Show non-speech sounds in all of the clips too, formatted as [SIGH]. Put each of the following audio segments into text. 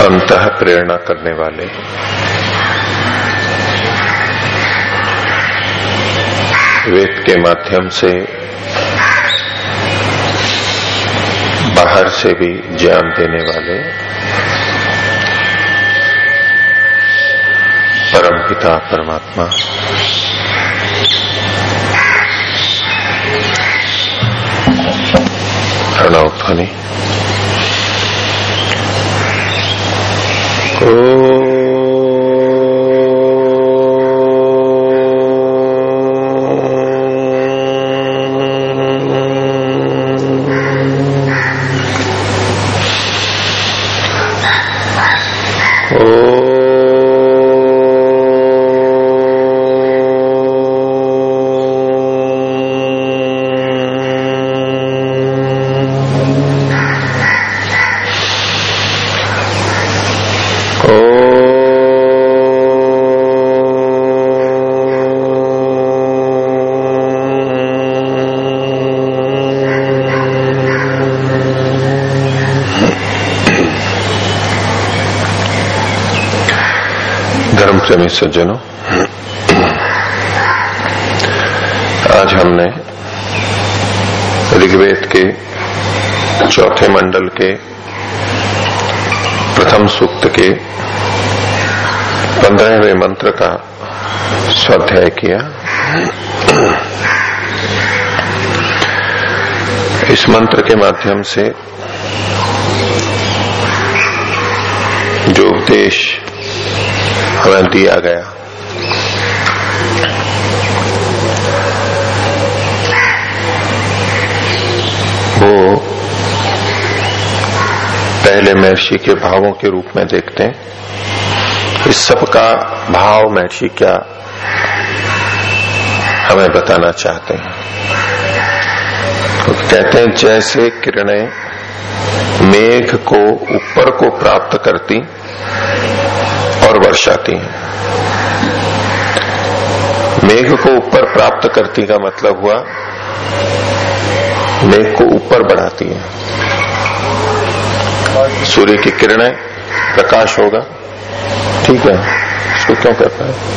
अंत प्रेरणा करने वाले। वेद के माध्यम से बाहर से भी ज्ञान देने वाले परम पिता, परमात्मा। प्रणव ध्वनि। धर्म प्रेमी सज्जनों। आज हमने ऋग्वेद के चौथे मंडल के प्रथम सूक्त के पंद्रहवें मंत्र का स्वाध्याय किया। इस मंत्र के माध्यम से जो उपदेश हमें दिया गया। वो पहले महर्षि के भावों के रूप में देखते हैं। इस सब का भाव महर्षि क्या हमें बताना चाहते हैं। तो कहते हैं, जैसे किरणें मेघ को ऊपर को प्राप्त करती और वर्षाती हैं। मेघ को ऊपर प्राप्त करती का मतलब हुआ, मेघ को ऊपर बढ़ाती है। सूर्य की किरणें, प्रकाश होगा। ठीक है इसको क्यों करता है?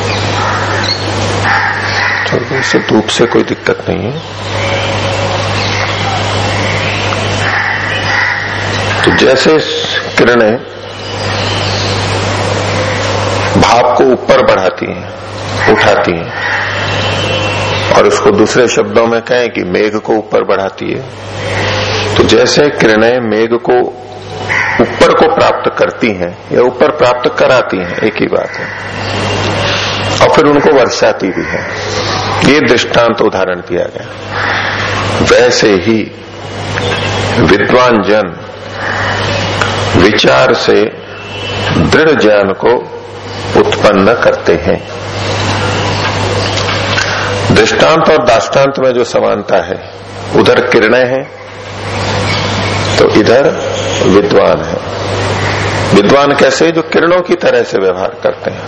इससे धूप से कोई दिक्कत नहीं है। तो जैसे किरणें भाव को ऊपर बढ़ाती हैं, उठाती हैं। और उसको दूसरे शब्दों में कहें कि मेघ को ऊपर बढ़ाती है। तो जैसे किरणें मेघ को ऊपर को प्राप्त करती हैं या ऊपर प्राप्त कराती हैं, एक ही बात है। और फिर उनको वर्षाती भी है। ये दृष्टांत उदाहरण दिया गया। वैसे ही विद्वान जन विचार से दृढ़ ज्ञान को उत्पन्न करते हैं। दृष्टांत और दाष्टांत में जो समानता है, उधर किरणें हैं तो इधर विद्वान है। विद्वान कैसे? जो किरणों की तरह से व्यवहार करते हैं।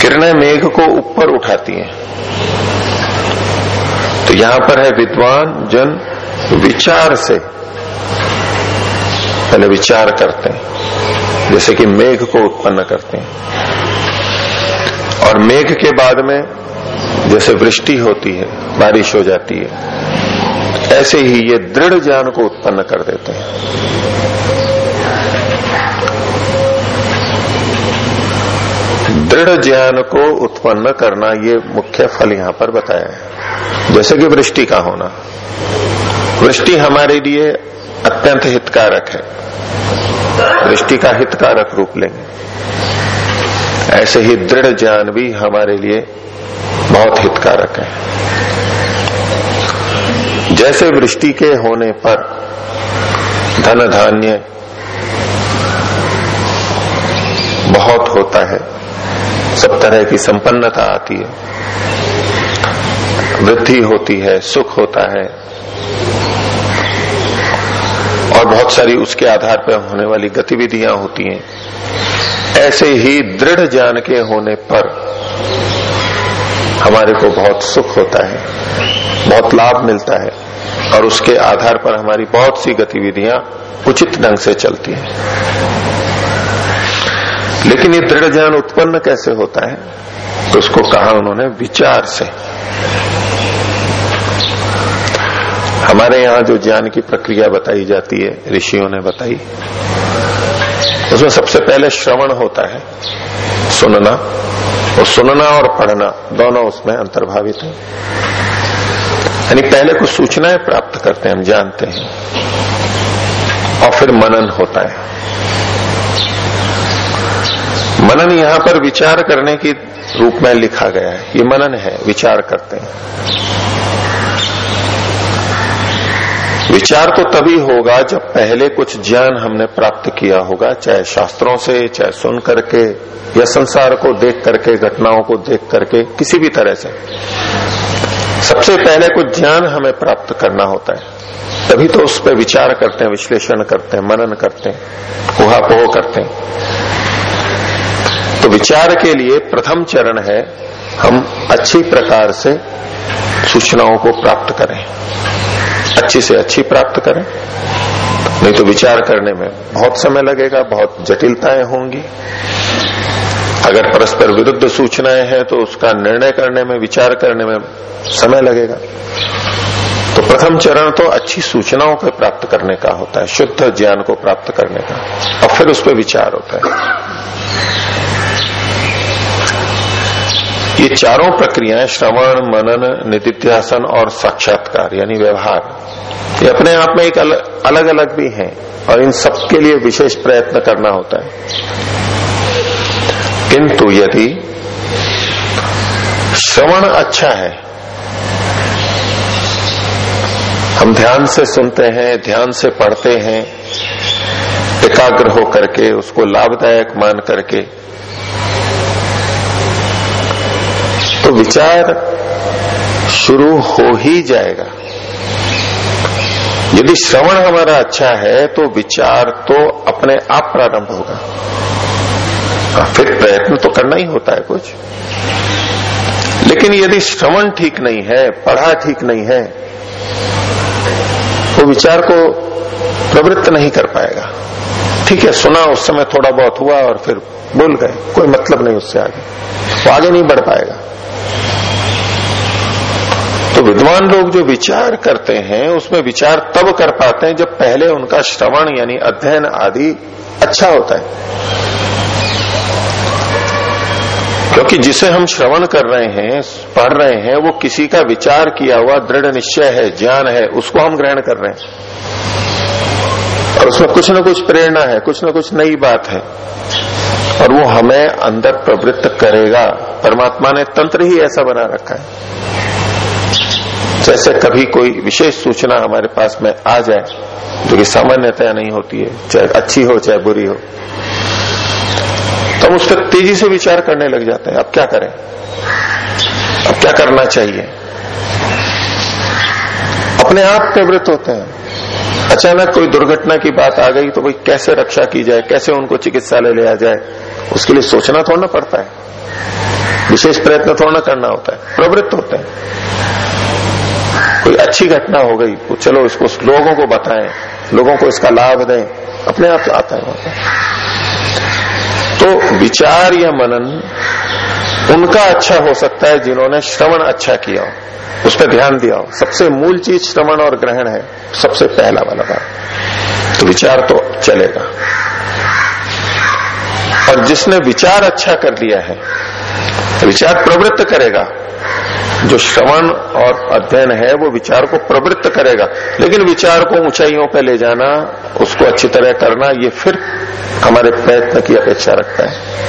किरणें मेघ को ऊपर उठाती हैं। तो यहाँ पर है विद्वान, जन, विचार से। पहले विचार करते हैं। जैसे कि मेघ को उत्पन्न करते हैं। और मेघ के बाद में जैसे वृष्टि होती है, बारिश हो जाती है, ऐसे ही ये दृढ़ ज्ञान को उत्पन्न कर देते हैं। दृढ़ ज्ञान को उत्पन्न करना ये मुख्य फल यहाँ पर बताया है। जैसे कि वृष्टि का होना। वृष्टि हमारे लिए अत्यंत हितकारक है। वृष्टि का हितकारक रूप लेंगे। ऐसे ही दृढ़ ज्ञान भी हमारे लिए बहुत हितकारक है। जैसे वृष्टि के होने पर धन धान्य बहुत होता है, सब तरह की संपन्नता आती है। वृद्धि होती है, सुख होता है और बहुत सारी उसके आधार पर होने वाली गतिविधियाँ होती हैं। ऐसे ही दृढ़ ज्ञान के होने पर हमारे को बहुत सुख होता है, बहुत लाभ मिलता है और उसके आधार पर हमारी बहुत सी गतिविधियाँ उचित ढंग से चलती हैं। लेकिन ये दृढ़ ज्ञान उत्पन्न कैसे होता है? तो उसको कहा उन्होंने विचार से। हमारे यहाँ जो ज्ञान की प्रक्रिया बताई जाती है, ऋषियों ने बताई, उसमें सबसे पहले श्रवण होता है, सुनना और सुनना और पढ़ना दोनों उसमें अंतर्भावित है। यानी पहले कुछ सूचनाएँ प्राप्त करते हैं, हम जानते हैं, और फिर मनन होता है। मनन यहाँ पर विचार करने की रूप में लिखा गया है, ये मनन है, विचार करते हैं। विचार तो तभी होगा जब पहले कुछ ज्ञान हमने प्राप्त किया होगा, चाहे शास्त्रों से, चाहे सुन करके, या संसार को देख करके, घटनाओं को देख करके, किसी भी तरह से। सबसे पहले कुछ ज्ञान हमें प्राप्त करना होता है। तभी तो उस पर विचार करते हैं, विश्लेषण करते हैं, मनन करते हैं उहापोह करते हैं। तो विचार के लिए प्रथम चरण है, हम अच्छी प्रकार से सूचनाओं को प्राप्त करें। अच्छी से अच्छी प्राप्त करें। नहीं तो विचार करने में बहुत समय लगेगा, बहुत जटिलताएँ होंगी। अगर परस्पर विरुद्ध सूचनाएँ हैं तो उसका निर्णय करने में, विचार करने में समय लगेगा। तो प्रथम चरण तो अच्छी सूचनाओं को प्राप्त करने का होता है, शुद्ध ज्ञान को प्राप्त करने का। और फिर उस पर विचार होता है। ये चारों प्रक्रियाएँ श्रवण मनन निधिध्यासन और साक्षात्कार यानी व्यवहार ये अपने आप में एक अलग अलग, अलग भी हैं और इन सबके लिए विशेष प्रयत्न करना होता है। किंतु यदि श्रवण अच्छा है हम ध्यान से सुनते हैं ध्यान से पढ़ते हैं एकाग्र होकर के उसको लाभदायक मान करके तो विचार शुरू हो ही जाएगा। यदि श्रवण हमारा अच्छा है तो विचार तो अपने आप प्रारंभ होगा। हाँ, फिर प्रयत्न तो करना ही होता है कुछ। लेकिन यदि श्रवण ठीक नहीं है पढ़ा ठीक नहीं है तो विचार को प्रवृत्त नहीं कर पाएगा। ठीक है सुना उस समय थोड़ा बहुत हुआ और फिर भूल गए कोई मतलब नहीं उससे आगे। वो तो आगे नहीं बढ़ पाएगा। तो विद्वान लोग जो विचार करते हैं, उसमें विचार तब कर पाते हैं जब पहले उनका श्रवण यानी अध्ययन आदि अच्छा होता है। क्योंकि जिसे हम श्रवण कर रहे हैं, पढ़ रहे हैं, वो किसी का विचार किया हुआ दृढ़ निश्चय है, ज्ञान है, उसको हम ग्रहण कर रहे हैं। और उसमें कुछ न कुछ प्रेरणा है, कुछ न कुछ नई बात है। और वो हमें अंदर प्रवृत्त करेगा। परमात्मा ने तंत्र ही ऐसा बना रखा है। जैसे कभी कोई विशेष सूचना हमारे पास में आ जाए जो कि सामान्यतया नहीं होती है, चाहे अच्छी हो, चाहे बुरी हो। तो हम उस पर तेज़ी से विचार करने लग जाते हैं, अब क्या करें? अब क्या करना चाहिए? अपने आप प्रवृत्त होते हैं। अचानक कोई दुर्घटना की बात आ गई तो भाई कैसे रक्षा की जाए, कैसे उनको चिकित्सालय ले आ जाए, उसके लिए सोचना थोड़ा ना पड़ता है। विशेष प्रयत्न थोड़ा ना करना होता है, प्रवृत्त होते हैं। कोई अच्छी घटना हो गई तो चलो इसको लोगों को बताएँ, लोगों को इसका लाभ दें, अपने आप आता है तो विचार या मनन, उनका अच्छा हो सकता है जिन्होंने श्रवण अच्छा किया हो, उस पर ध्यान दिया हो। सबसे मूल चीज़ श्रवण और ग्रहण है, सबसे पहला वाला बात। तो विचार तो चलेगा। और जिसने विचार अच्छा कर लिया है, विचार प्रवृत्त करेगा जो श्रवण और अध्ययन है, वो विचार को प्रवृत्त करेगा। लेकिन विचार को ऊंचाइयों पर ले जाना, उसको अच्छी तरह करना, ये फिर हमारे प्रयत्न की अपेक्षा रखता है।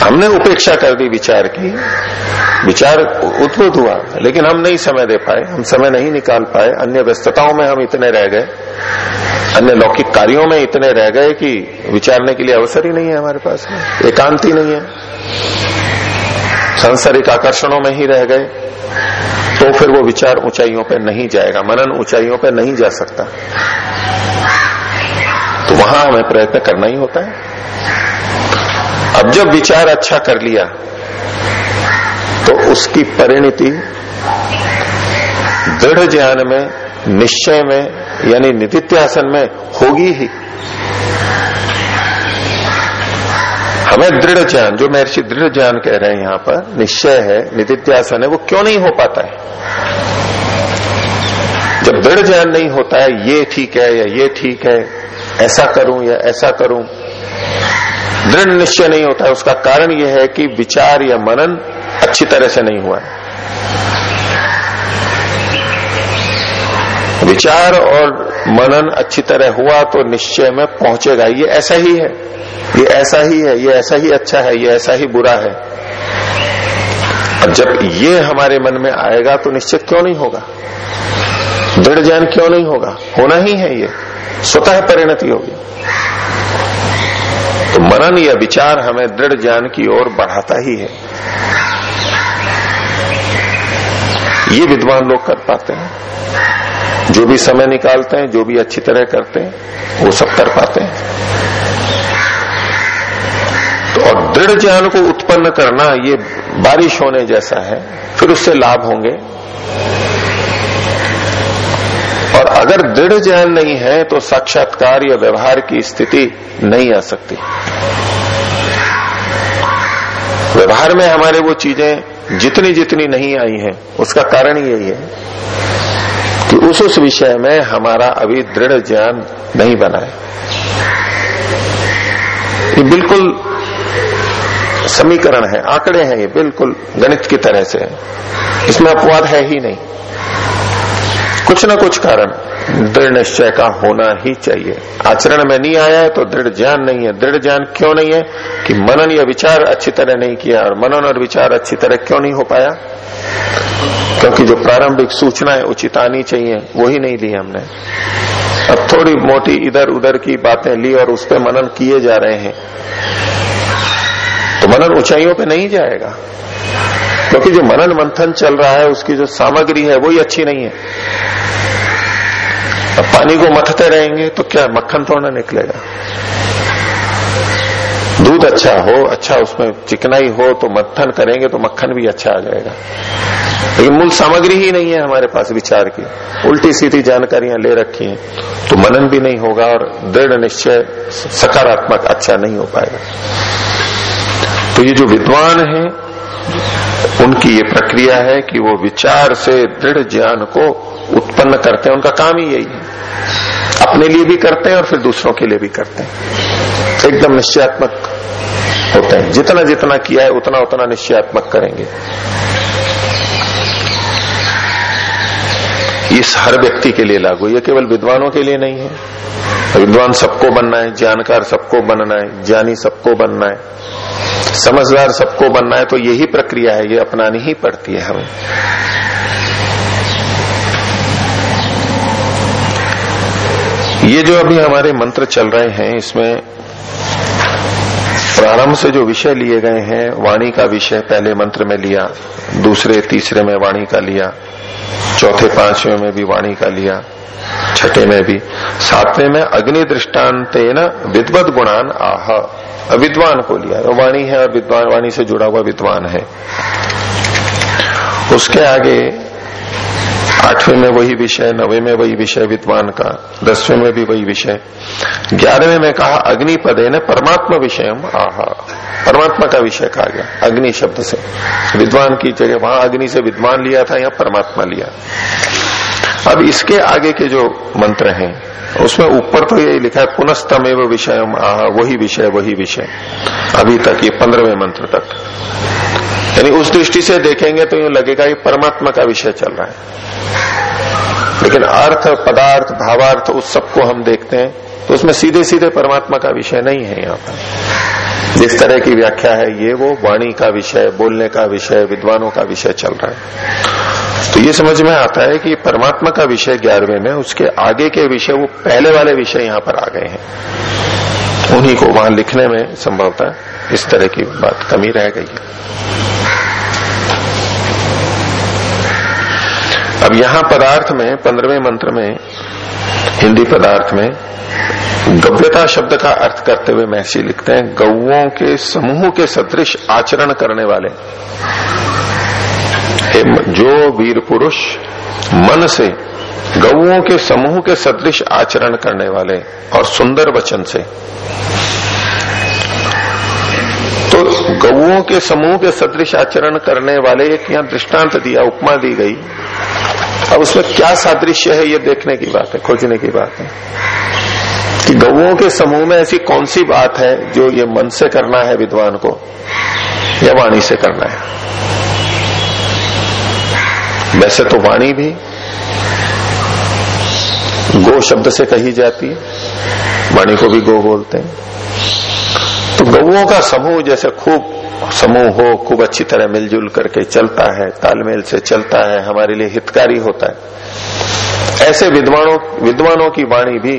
हमने उपेक्षा कर दी विचार की। विचार उद्भुत हुआ, लेकिन हम नहीं समय दे पाए, हम समय नहीं निकाल पाए। अन्य व्यस्तताओं में हम इतने रह गए, अन्य लौकिक कार्यों में इतने रह गए कि विचारने के लिए अवसर ही नहीं है हमारे पास एकांत नहीं है। सांसारिक आकर्षणों में ही रह गए तो फिर वो विचार ऊंचाइयों पर नहीं जाएगा, मनन ऊंचाइयों पर नहीं जा सकता। तो वहाँ हमें प्रयत्न करना ही होता है। अब जब विचार अच्छा कर लिया तो उसकी परिणति दृढ़ ज्ञान में, निश्चय में, यानी नितित्यासन में होगी ही। हमें दृढ़ ज्ञान, जो महर्षि दृढ़ ज्ञान कह रहे हैं यहाँ पर, निश्चय है नितित्यासन है, वो क्यों नहीं हो पाता है? जब दृढ़ ज्ञान नहीं होता है, ये ठीक है या ये ठीक है, ऐसा करूँ या ऐसा करूँ, दृढ़ निश्चय नहीं होता है, उसका कारण यह है कि विचार या मनन अच्छी तरह से नहीं हुआ है। विचार और मनन अच्छी तरह हुआ तो निश्चय में पहुंचेगा, ये ऐसा ही है। ये ऐसा ही है, ये ऐसा ही अच्छा है, ये ऐसा ही बुरा है। और जब ये हमारे मन में आएगा तो निश्चित क्यों नहीं होगा? दृढ़ ज्ञान क्यों नहीं होगा? होना ही है ये। स्वतः परिणति होगी। तो मनन या विचार हमें दृढ़ ज्ञान की ओर बढ़ाता ही है। ये विद्वान लोग कर पाते हैं। जो भी समय निकालते हैं, जो भी अच्छी तरह करते हैं, वो सब कर पाते हैं। और दृढ़ ज्ञान को उत्पन्न करना ये बारिश होने जैसा है, फिर उससे लाभ होंगे। और अगर दृढ़ ज्ञान नहीं है तो साक्षात्कार या व्यवहार की स्थिति नहीं आ सकती। व्यवहार में हमारे वो चीज़ें जितनी जितनी नहीं आई हैं, उसका कारण यही है कि उस उस विषय में हमारा अभी दृढ़ ज्ञान नहीं बना है। ये बिल्कुल समीकरण है, आंकड़े हैं ये, बिल्कुल गणित की तरह से। इसमें अपवाद है ही नहीं। कुछ ना कुछ कारण, दृढ़ निश्चय का होना ही चाहिए। आचरण में नहीं आया है तो दृढ़ ज्ञान नहीं है। दृढ़ ज्ञान क्यों नहीं है? कि मनन या विचार अच्छी तरह नहीं किया और मनन और विचार अच्छी तरह क्यों नहीं हो पाया? क्योंकि जो प्रारंभिक सूचना है, उचित आनी चाहिए, वो ही नहीं ली हमने। अब थोड़ी मोटी इधर उधर की बातें ली और उस पर मनन किए जा रहे हैं। मनन ऊंचाइयों पे नहीं जाएगा। क्योंकि जो मनन मंथन चल रहा है, उसकी जो सामग्री है, वही अच्छी नहीं है। अब पानी को मथते रहेंगे तो क्या मक्खन थोड़ा निकलेगा। दूध अच्छा हो अच्छा उसमें चिकनाई हो तो मत्थन करेंगे तो मक्खन भी अच्छा आ जाएगा। लेकिन मूल सामग्री ही नहीं है हमारे पास विचार की। उल्टी सीधी जानकारियाँ ले रखी हैं तो मनन भी नहीं होगा और दृढ़ निश्चय सकारात्मक अच्छा नहीं हो पाएगा। तो ये जो विद्वान है, उनकी ये प्रक्रिया है कि वो विचार से दृढ़ ज्ञान को उत्पन्न करते हैं। उनका काम ही यही है। अपने लिए भी करते हैं और फिर दूसरों के लिए भी करते हैं। एकदम निश्चयात्मक होते हैं। जितना जितना किया है, उतना उतना निश्चयात्मक करेंगे। इस हर व्यक्ति के लिए लागू। ये केवल विद्वानों के लिए नहीं है। विद्वान सबको बनना है जानकार सबको बनना है, ज्ञानी सबको बनना है। समझदार सबको बनना है तो यही प्रक्रिया है, ये अपनानी ही पड़ती है हमें। ये जो अभी हमारे मंत्र चल रहे हैं, इसमें प्रारंभ से जो विषय लिए गए हैं, वाणी का विषय पहले मंत्र में लिया, दूसरे, तीसरे में वाणी का लिया, चौथे, पाँचवें में भी वाणी का लिया छठे में भी। सातवें में अग्नि दृष्टांत विद्वत गुणान आह। विद्वान को लिया। वाणी है और विद्वान वाणी से जुड़ा हुआ विद्वान है। उसके आगे आठवें में वही विषय, नवे में वही विषय, विद्वान का। दसवें में भी वही विषय। ग्यारहवें में कहा, अग्नि पदे ने परमात्मा विषय आह। परमात्मा का विषय कहा गया, अग्नि शब्द से। विद्वान की जगह, वहाँ अग्नि से विद्वान लिया था या परमात्मा लिया। अब इसके आगे के जो मंत्र हैं, उसमें ऊपर तो यही लिखा है पुनस्तम एवं विषय वही विषय वही विषय। अभी तक ये पंद्रहवें मंत्र तक। यानी उस दृष्टि से देखेंगे तो यूँ लगेगा ये परमात्मा का विषय चल रहा है। लेकिन अर्थ, पदार्थ, भावार्थ, उस सबको हम देखते हैं तो उसमें सीधे सीधे परमात्मा का विषय नहीं है यहाँ पर। जिस तरह की व्याख्या है, ये वो वाणी का विषय, बोलने का विषय, विद्वानों का विषय चल रहा है। तो ये समझ में आता है कि परमात्मा का विषय ग्यारहवें में, उसके आगे के विषय, वो पहले वाले विषय यहाँ पर आ गए हैं। उन्हीं को वहाँ लिखने में संभवता इस तरह की बात कमी रह गई है। अब यहाँ पदार्थ में, पंद्रहवें मंत्र में, हिंदी पदार्थ में, गव्यता शब्द का अर्थ करते हुए महसी लिखते हैं गौओं के समूह के सदृश आचरण करने वाले। जो वीर पुरुष मन से गौओं के समूह के सदृश आचरण करने वाले और सुंदर वचन से। तो गौओं के समूह के सदृश आचरण करने वाले एक यहाँ दृष्टांत दिया, उपमा दी गई। अब उसमें क्या सादृश्य है, ये देखने की बात है, खोजने की बात है। कि गौओं के समूह में ऐसी कौन सी बात है जो ये मन से करना है, विद्वान को, या वाणी से करना है? वैसे तो वाणी भी गो शब्द से कही जाती है। वाणी को भी गो बोलते हैं। तो गौओं का समूह जैसे खूब समूह हो, खूब अच्छी तरह मिलजुल करके चलता है, तालमेल से चलता है, हमारे लिए हितकारी होता है। ऐसे विद्वानों विद्वानों की वाणी भी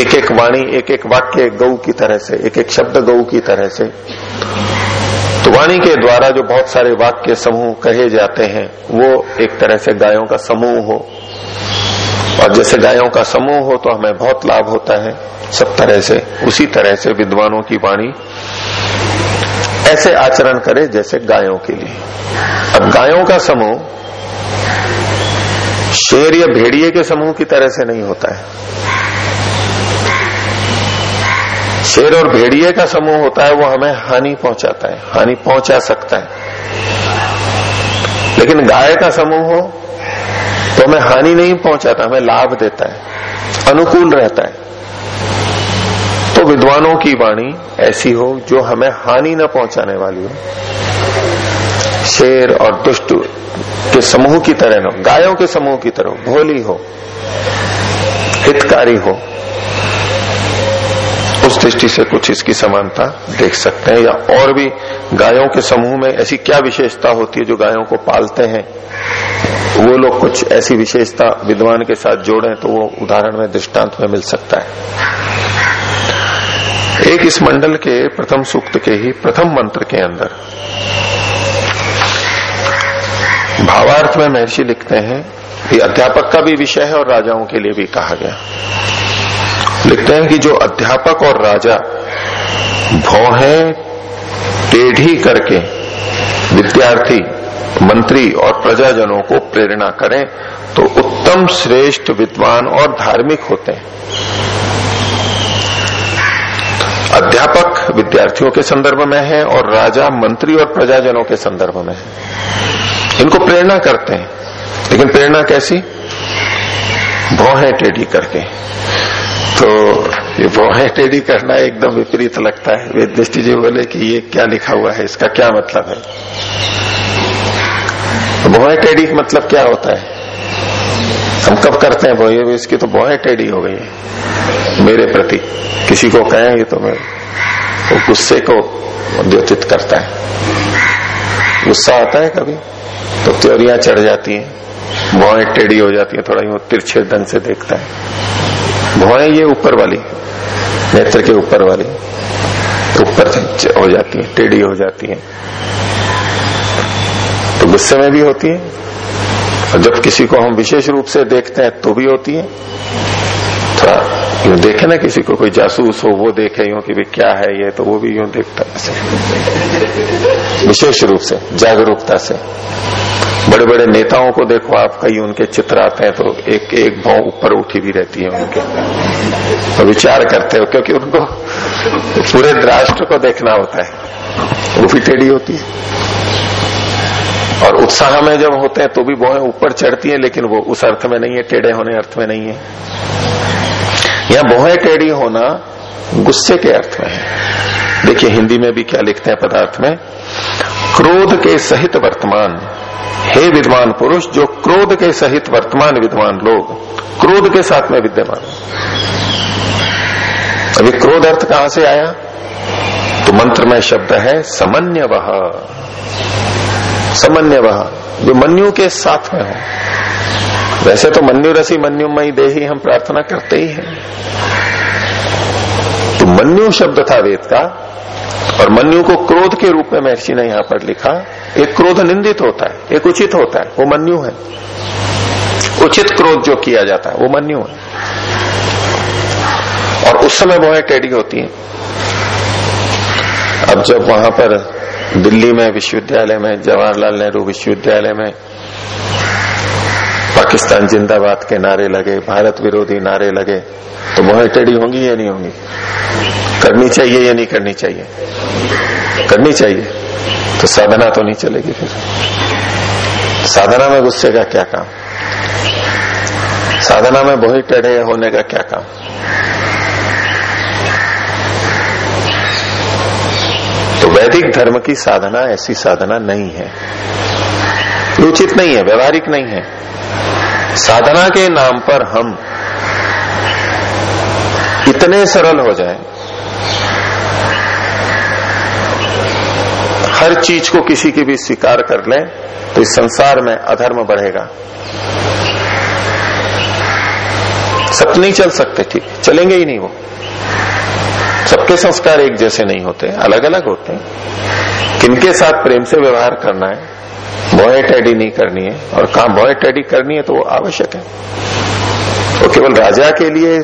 एक एक वाणी एक एक वाक्य गऊ की तरह से एक एक शब्द गऊ की तरह से वाणी के द्वारा जो बहुत सारे वाक्य समूह कहे जाते हैं, वो एक तरह से गायों का समूह हो। और जैसे गायों का समूह हो तो हमें बहुत लाभ होता है सब तरह से, उसी तरह से विद्वानों की वाणी। ऐसे आचरण करे जैसे गायों के लिए। अब गायों का समूह शेर या भेड़िए के समूह की तरह से नहीं होता है। शेर और भेड़िए का समूह होता है, वो हमें हानि पहुंचाता है, हानि पहुँचा सकता है। लेकिन गाय का समूह हो तो हमें हानि नहीं पहुंचाता, हमें लाभ देता है, अनुकूल रहता है। तो विद्वानों की वाणी ऐसी हो, जो हमें हानि न पहुँचाने वाली हो। शेर और दुष्ट के समूह की तरह न गायों के समूह की तरह भोली हो, हितकारी हो। दृष्टि से कुछ इसकी समानता देख सकते हैं या और भी गायों के समूह में ऐसी क्या विशेषता होती है जो गायों को पालते हैं? वो लोग कुछ ऐसी विशेषता विद्वान के साथ जोड़ें तो वो उदाहरण में, दृष्टांत में मिल सकता है। एक इस मंडल के प्रथम सूक्त के ही प्रथम मंत्र के अंदर भावार्थ में महर्षि लिखते हैं ये अध्यापक का भी विषय है और राजाओं के लिए भी कहा गया। लिखते हैं कि जो अध्यापक और राजा भौहे टेढ़ी करके विद्यार्थी, मंत्री और प्रजाजनों को प्रेरणा करें तो उत्तम श्रेष्ठ विद्वान और धार्मिक होते हैं। अध्यापक विद्यार्थियों के संदर्भ में है और राजा मंत्री और प्रजाजनों के संदर्भ में है। इनको प्रेरणा करते हैं। लेकिन प्रेरणा कैसी? भौहें टेढ़ी करके। तो ये भौहें टेढ़ी करना एकदम विपरीत लगता है। वेद दृष्टि जी बोले कि ये क्या लिखा हुआ है, इसका क्या मतलब है? तो भौहें टेढ़ी मतलब क्या होता है? हम कब करते हैं वो इसकी तो भौहें टेढ़ी हो गई है, मेरे प्रति। किसी को कहेंगे तो मैं, वो गुस्से को द्योतित करता है। गुस्सा आता है कभी तो त्योरियाँ चढ़ जाती हैं भुआएँ टेढ़ी हो जाती है, थोड़ा यूँ तिरछे ढंग से देखता है। भुआएँ ये ऊपर वाली, नेत्र के ऊपर वाली, ऊपर हो जाती है, टेढ़ी हो जाती है। तो गुस्से में भी होती है, और जब किसी को हम विशेष रूप से देखते हैं तो भी होती है। थोड़ा यूँ देखे ना किसी को? कोई जासूस हो, वो देखे यूँ कि क्या है ये तो वो भी यूँ देखता है विशेष रूप से, जागरूकता से। बड़े बड़े नेताओं को देखो आप, कई उनके चित्र आते हैं तो एक एक भाव ऊपर उठी भी रहती है उनके। तो विचार करते हो, क्योंकि उनको पूरे राष्ट्र को देखना होता है। वो भी टेढ़ी होती है। और उत्साह में जब होते हैं तो भी बहुत ऊपर चढ़ती है, लेकिन वो उस अर्थ में नहीं है, टेढ़े होने अर्थ में नहीं है। या बोहे टेढ़ी होना गुस्से के अर्थ में है। देखिए, हिंदी में भी क्या लिखते हैं पदार्थ में? क्रोध के सहित वर्तमान। हे विद्वान पुरुष, जो क्रोध के सहित वर्तमान विद्वान लोग, क्रोध के साथ में विद्यमान। अभी क्रोध अर्थ कहाँ से आया? तो मंत्र में शब्द है समन्य वह समन्य वह जो मन्यु के साथ में हो। वैसे तो मन्यु रसी मन्युमयी देही हम प्रार्थना करते ही हैं। तो मन्यु शब्द था वेद का, और मन्यु को क्रोध के रूप में महर्षि ने यहाँ पर लिखा, एक क्रोध निंदित होता है, एक उचित होता है, वो मन्यु है। उचित क्रोध जो किया जाता है, वो मन्यु है। और उस समय वो टेढ़ी होती है। अब जब वहाँ पर दिल्ली में विश्वविद्यालय में, जवाहरलाल नेहरू विश्वविद्यालय में पाकिस्तान जिंदाबाद के नारे लगे, भारत विरोधी नारे लगे तो मोहे टेढ़ी होंगी या नहीं होंगी? करनी चाहिए या नहीं करनी चाहिए? करनी चाहिए तो साधना तो नहीं चलेगी फिर। साधना में गुस्से का क्या काम? साधना में बहुत टेढ़े होने का क्या काम? तो वैदिक धर्म की साधना, ऐसी साधना नहीं है। उचित नहीं है, व्यवहारिक नहीं है। साधना के नाम पर हम इतने सरल हो जाए। हर चीज़ को किसी की भी स्वीकार कर ले तो इस संसार में अधर्म बढ़ेगा। सब नहीं चल सकते, ठीक, चलेंगे ही नहीं वो। सबके संस्कार एक जैसे नहीं होते अलग अलग होते हैं। किनके साथ प्रेम से व्यवहार करना है? बॉय टैडी नहीं करनी है और कहा बॉय टैडी करनी है तो वो आवश्यक है। वो तो केवल राजा के लिए,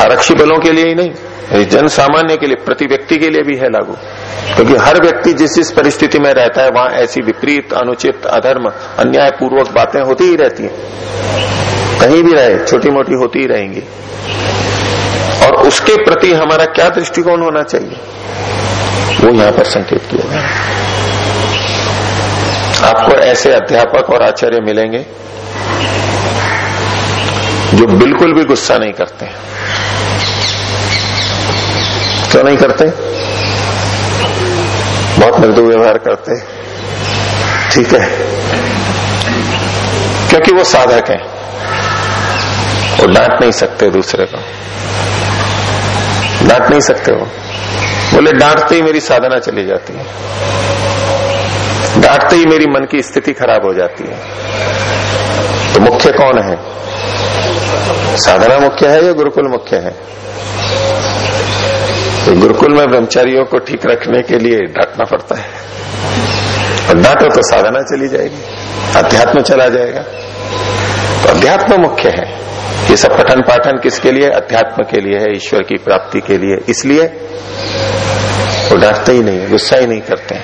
आरक्षी बलों के लिए ही नहीं जन सामान्य के लिए, प्रति व्यक्ति के लिए भी है लागू। क्योंकि तो हर व्यक्ति जिस जिस परिस्थिति में रहता है, वहाँ ऐसी विपरीत, अनुचित, अधर्म अन्याय पूर्वक बातें होती ही रहती हैं। कहीं भी रहे छोटी मोटी होती ही रहेंगी। और उसके प्रति हमारा क्या दृष्टिकोण होना चाहिए? वो यहाँ पर संकेत किया गया आपको ऐसे अध्यापक और आचार्य मिलेंगे जो बिल्कुल भी गुस्सा नहीं करते। क्यों नहीं करते। बहुत मृदु व्यवहार करते। ठीक है। क्योंकि वो साधक है। वो डांट नहीं सकते दूसरे को। डांट नहीं सकते वो। बोले, डांटते ही मेरी साधना चली जाती है। डांटते ही मेरी मन की स्थिति खराब हो जाती है। तो मुख्य कौन है? साधना मुख्य है या गुरुकुल मुख्य है? तो गुरुकुल में ब्रह्मचारियों को ठीक रखने के लिए डांटना पड़ता है। और डांटो तो साधना चली जाएगी, अध्यात्म चला जाएगा। तो अध्यात्म मुख्य है। ये सब पठन पाठन किसके लिए? अध्यात्म के लिए है, ईश्वर की प्राप्ति के लिए। इसलिए वो तो डांटते ही नहीं, गुस्सा ही नहीं करते।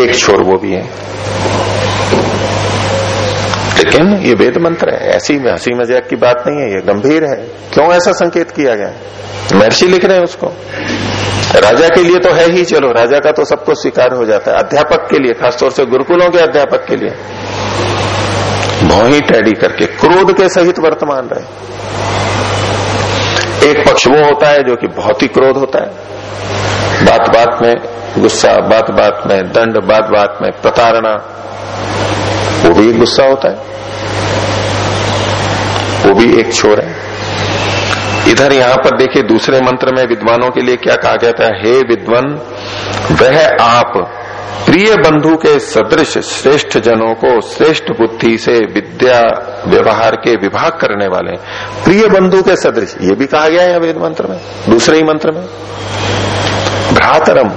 एक छोर वो भी है। लेकिन ये वेद मंत्र है, ऐसी हँसी मज़ाक की बात नहीं है, ये गंभीर है। क्यों ऐसा संकेत किया गया? महर्षि लिख रहे हैं उसको। राजा के लिए तो है ही, चलो, राजा का तो सबको स्वीकार हो जाता है, अध्यापक के लिए, खासतौर से गुरुकुलों के अध्यापक के लिए। मोही टैडी करके, क्रोध के सहित वर्तमान रहे। एक पक्ष वो होता है जो कि बहुत ही क्रोध होता है। बात बात में गुस्सा, बात बात में दंड, बात बात में प्रताड़ना, वो भी गुस्सा होता है। वो भी एक छोर है। इधर यहाँ पर देखिए दूसरे मंत्र में विद्वानों के लिए क्या कहा गया था हे विद्वान, वह आप प्रिय बंधु के सदृश श्रेष्ठ जनों को श्रेष्ठ बुद्धि से विद्या व्यवहार के विभाग करने वाले प्रिय बंधु के सदृश, ये भी कहा गया है वेद मंत्र में, दूसरे ही मंत्र में। भ्रातरम।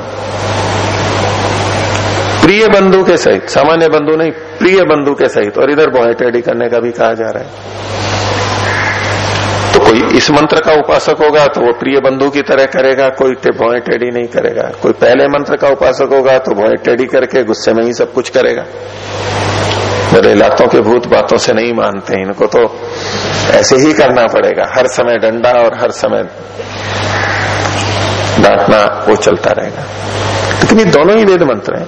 प्रिय बंधु के सहित, सामान्य बंधु नहीं, प्रिय बंधु के सहित, और इधर बोहेटेडी करने का भी कहा जा रहा है। तो कोई इस मंत्र का उपासक होगा तो वो प्रिय बंधु की तरह करेगा, कोई भोए टेढ़ी नहीं करेगा। कोई पहले मंत्र का उपासक होगा तो भोए टेडी करके गुस्से में ही सब कुछ करेगा। मेरे लातों के भूत बातों से नहीं मानते, इनको तो ऐसे ही करना पड़ेगा। हर समय डंडा और हर समय डांटना वो चलता रहेगा। लेकिन ये दोनों ही वेद मंत्र हैं।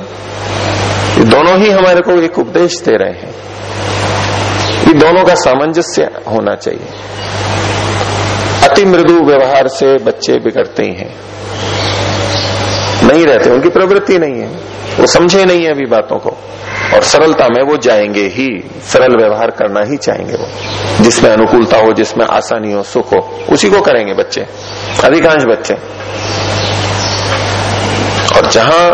ये दोनों ही हमारे को एक उपदेश दे रहे हैं। ये दोनों का सामंजस्य होना चाहिए। अति मृदु व्यवहार से बच्चे बिगड़ते ही हैं। नहीं रहते, उनकी प्रवृत्ति नहीं है। वो समझे नहीं है अभी बातों को। और सरलता में वो जाएँगे ही, सरल व्यवहार करना ही चाहेंगे वो। जिसमें अनुकूलता हो, जिसमें आसानी हो, सुख हो, उसी को करेंगे बच्चे, अधिकांश बच्चे। और जहाँ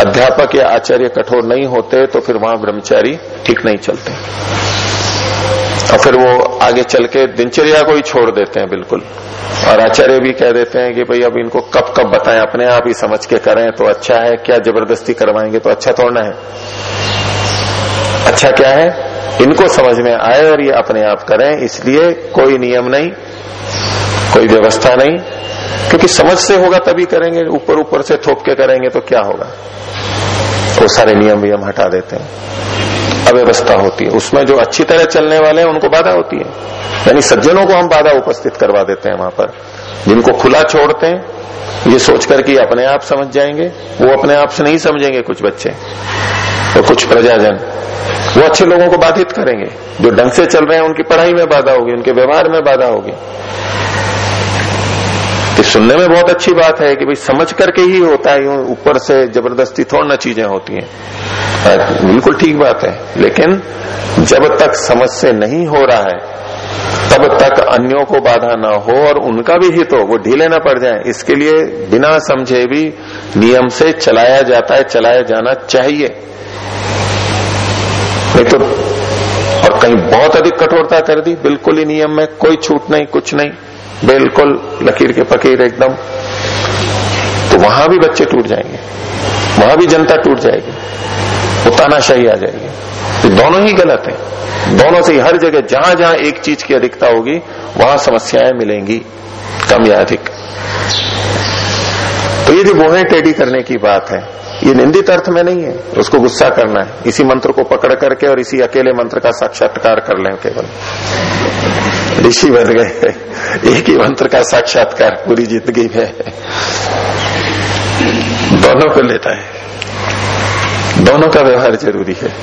अध्यापक या आचार्य कठोर नहीं होते तो फिर वहाँ ब्रह्मचारी ठीक नहीं चलते। और फिर वो आगे चल के दिनचर्या को ही छोड़ देते हैं, बिल्कुल। और आचार्य भी कह देते हैं कि भाई अब इनको कब कब बताएँ, अपने आप ही समझ के करें तो अच्छा है, क्या ज़बरदस्ती करवाएँगे तो अच्छा थोड़ा है। अच्छा क्या है? इनको समझ में आए और ये अपने आप करें, इसलिए कोई नियम नहीं, कोई व्यवस्था नहीं। क्योंकि समझ से होगा तभी करेंगे, ऊपर ऊपर से थोप के करेंगे तो क्या होगा? वो सारे नियम भी हम हटा देते हैं। अव्यवस्था होती है। उसमें जो अच्छी तरह चलने वाले हैं, उनको बाधा होती है। यानी सज्जनों को हम बाधा उपस्थित करवा देते हैं वहाँ पर। जिनको खुला छोड़ते हैं, ये सोचकर कि अपने आप समझ जाएँगे, वो अपने आप से नहीं समझेंगे कुछ बच्चे। और कुछ प्रजाजन। वो अच्छे लोगों को बाधित करेंगे, जो ढंग से चल रहे हैं, उनकी पढ़ाई में बाधा होगी, उनके व्यवहार में बाधा होगी। तो सुनने में बहुत अच्छी बात है कि भाई समझ करके ही होता है ऊपर से ज़बरदस्ती थोड़ा ना चीज़ें होती हैं, बिल्कुल ठीक बात है, लेकिन जब तक समझ से नहीं हो रहा है, तब तक अन्यों को बाधा ना हो और उनका भी हित हो, वो ढीले ना पड़ जाए। इसके लिए बिना समझे भी नियम से चलाया जाता है, चलाया जाना चाहिए। नहीं तो और कहीं बहुत अधिक कठोरता कर दी, बिल्कुल ही नियम में, कोई छूट नहीं, कुछ नहीं, बिल्कुल लकीर के फकीर एकदम। तो वहाँ भी बच्चे टूट जाएँगे, वहाँ भी जनता टूट जाएगी, वो तानाशाही आ जाएगी। तो दोनों ही गलत है, दोनों से हर जगह, जहाँ जहाँ एक चीज़ की अधिकता होगी, वहाँ समस्याएँ मिलेंगी, कम या अधिक। तो ये जो बोहे टेढ़ी करने की बात है ये निंदित अर्थ में नहीं है। उसको गुस्सा करना है। इसी मंत्र को पकड़ करके और इसी अकेले मंत्र का साक्षात्कार कर लें केवल। ऋषि बन गए। एक ही मंत्र का साक्षात्कार पूरी ज़िंदगी में। दोनों को लेता है। दोनों का व्यवहार ज़रूरी है।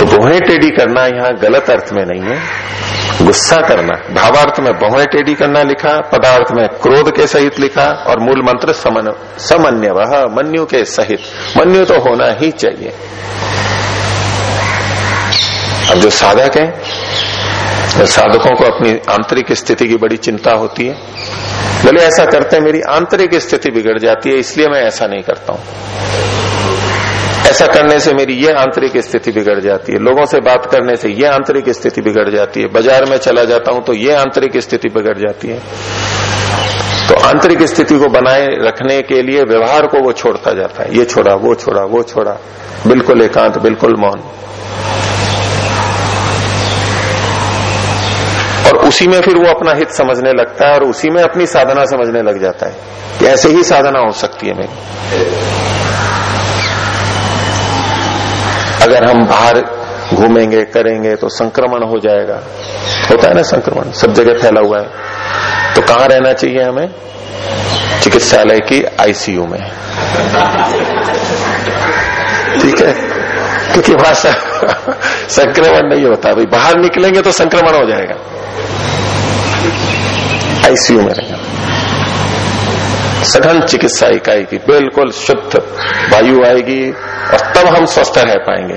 तो बोहे टेढ़ी करना यहाँ गलत अर्थ में नहीं है। गुस्सा करना, भावार्थ में बोहे टेढ़ी करना लिखा, पदार्थ में क्रोध के सहित लिखा और मूल मंत्र समन समन्य वह मन्यु के सहित। मन्यु तो होना ही चाहिए। अब जो साधक है तो साधकों को अपनी आंतरिक स्थिति की बड़ी चिंता होती है। बोले ऐसा करते मेरी आंतरिक स्थिति बिगड़ जाती है, इसलिए मैं ऐसा नहीं करता हूँ। ऐसा करने से मेरी ये आंतरिक स्थिति बिगड़ जाती है। लोगों से बात करने से ये आंतरिक स्थिति बिगड़ जाती है। बाज़ार में चला जाता हूँ तो ये आंतरिक स्थिति बिगड़ जाती है। तो आंतरिक स्थिति को बनाए रखने के लिए व्यवहार को वो छोड़ता जाता है। ये छोड़ा, वो छोड़ा वो छोड़ा। बिल्कुल एकांत, बिल्कुल मौन। और उसी में फिर वो अपना हित समझने लगता है और उसी में अपनी साधना समझने लग जाता है ऐसे ही साधना हो सकती है मेरी। अगर हम बाहर घूमेंगे, करेंगे तो संक्रमण हो जाएगा। होता है ना संक्रमण? सब जगह फैला हुआ है। तो कहाँ रहना चाहिए हमें? चिकित्सालय की आईसीयू में। ठीक है? क्योंकि भाषा [LAUGHS] संक्रमण नहीं होता। भाई बाहर निकलेंगे तो संक्रमण हो जाएगा। आईसीयू में रहेगा सघन चिकित्सा इकाई की बिल्कुल शुद्ध वायु आएगी। और तब हम स्वस्थ रह पाएँगे।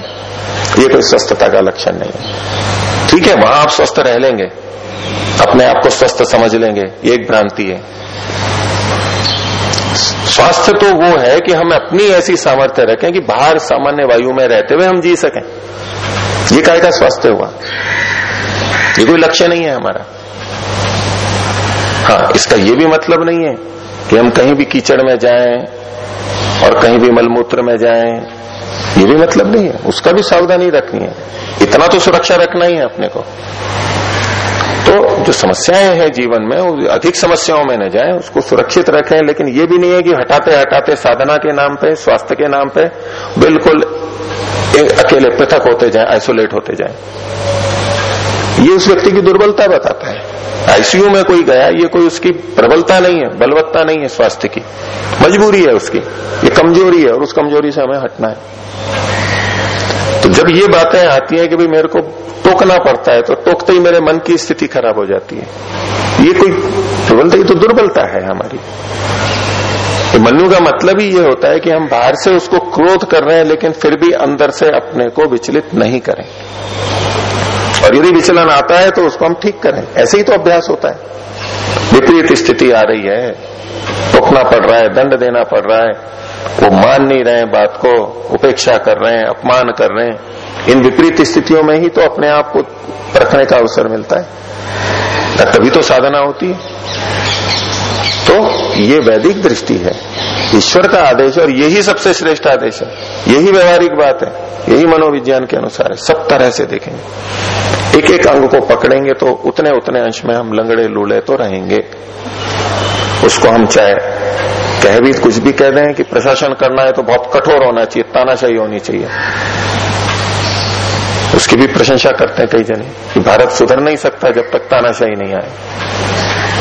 ये कोई स्वस्थता का लक्षण नहीं है। ठीक है, वहाँ आप स्वस्थ रह लेंगे। अपने आप को स्वस्थ समझ लेंगे। एक भ्रांति है। स्वास्थ्य तो वो है कि हम अपनी ऐसी सामर्थ्य रखें कि बाहर सामान्य वायु में रहते हुए हम जी सकें। ये काय का स्वास्थ्य हुआ। ये कोई लक्ष्य नहीं है हमारा। हाँ इसका ये भी मतलब नहीं है कि हम कहीं भी कीचड़ में जाएँ और कहीं भी मलमूत्र में जाएँ। ये भी मतलब नहीं है। उसका भी सावधानी रखनी है। इतना तो सुरक्षा रखना ही है अपने को। तो जो समस्याएँ हैं जीवन में, वो अधिक समस्याओं में न जाए, उसको सुरक्षित रखें, लेकिन ये भी नहीं है कि हटाते हटाते साधना के नाम पे, स्वास्थ्य के नाम पे बिल्कुल अकेले पृथक होते जाए, आइसोलेट होते जाए। ये उस व्यक्ति की दुर्बलता बताता है। आईसीयू में कोई गया, ये कोई उसकी प्रबलता नहीं है, बलवत्ता नहीं है स्वास्थ्य की। मजबूरी है उसकी। ये कमज़ोरी है और उस कमज़ोरी से हमें हटना है। तो जब ये बातें आती हैं कि भाई मेरे को टोकना पड़ता है तो टोकते ही मेरे मन की स्थिति खराब हो जाती है। ये कोई प्रबलता, ये तो दुर्बलता है हमारी। तो मनु का मतलब ही ये होता है कि हम बाहर से उसको क्रोध कर रहे हैं, लेकिन फिर भी अंदर से अपने को विचलित नहीं करें। और यदि विचलन आता है तो उसको हम ठीक करें। ऐसे ही तो अभ्यास होता है। विपरीत स्थिति आ रही है। टोकना पड़ रहा है, दंड देना पड़ रहा है। वो मान नहीं रहे बात को उपेक्षा कर रहे हैं, अपमान कर रहे हैं। इन विपरीत स्थितियों में ही तो अपने आप को रखने का अवसर मिलता है। तभी तो साधना होती है। तो ये वैदिक दृष्टि है। ईश्वर का आदेश और यही सबसे श्रेष्ठ आदेश है। यही व्यवहारिक बात है। यही मनोविज्ञान के अनुसार है। सब तरह से देखेंगे। एक एक अंग को पकड़ेंगे तो उतने उतने अंश में हम लंगड़े लूले तो रहेंगे। उसको हम चाहे कह भी कुछ भी कह दें कि प्रशासन करना है तो बहुत कठोर होना चाहिए तानाशाही होनी चाहिए। उसकी भी प्रशंसा करते हैं कई जने कि भारत सुधर नहीं सकता जब तक तानाशाही नहीं आए।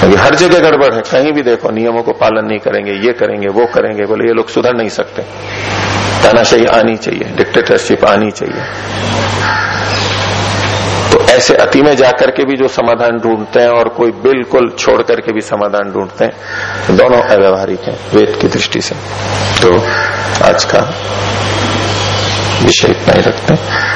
क्योंकि हर जगह गड़बड़ है, कहीं भी देखो, नियमों को पालन नहीं करेंगे, ये करेंगे, वो करेंगे, बोले, ये लोग सुधर नहीं सकते। तानाशाही आनी चाहिए डिक्टेटरशिप आनी चाहिए। ऐसे अति में जाकर के भी जो समाधान ढूंढते हैं और कोई बिल्कुल छोड़ करके भी समाधान ढूंढते हैं दोनों अव्यवहारिक हैं, वेद की दृष्टि से। तो आज का विषय इतना ही रखते हैं।